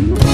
Bye.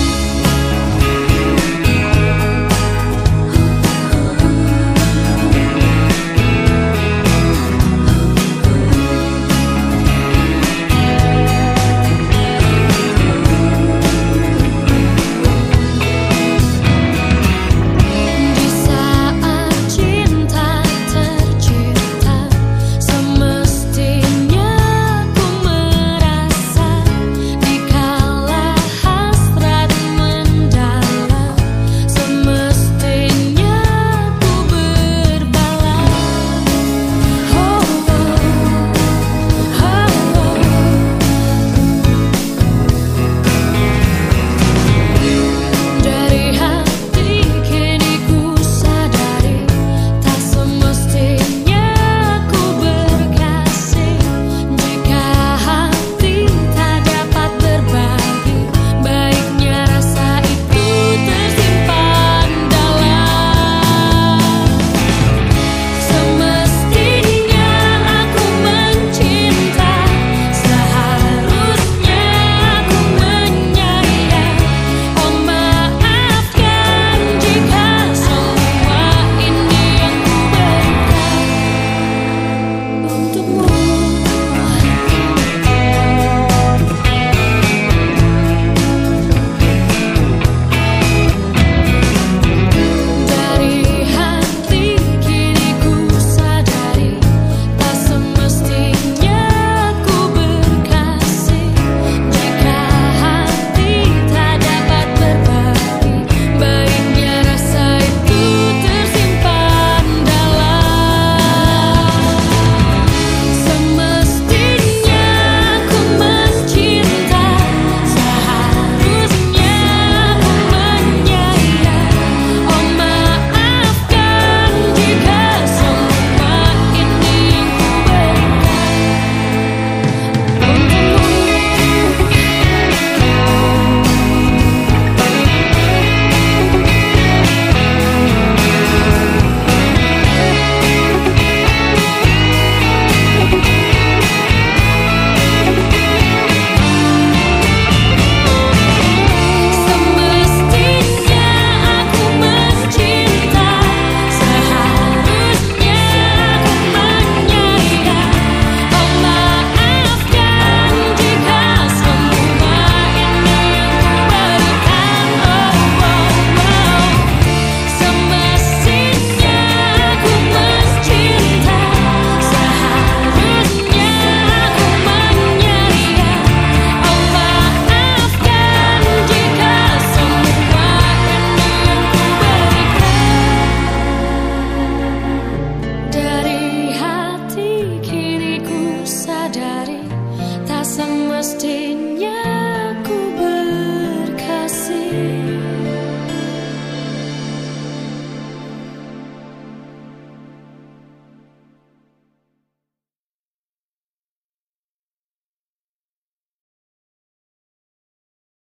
some rust in you.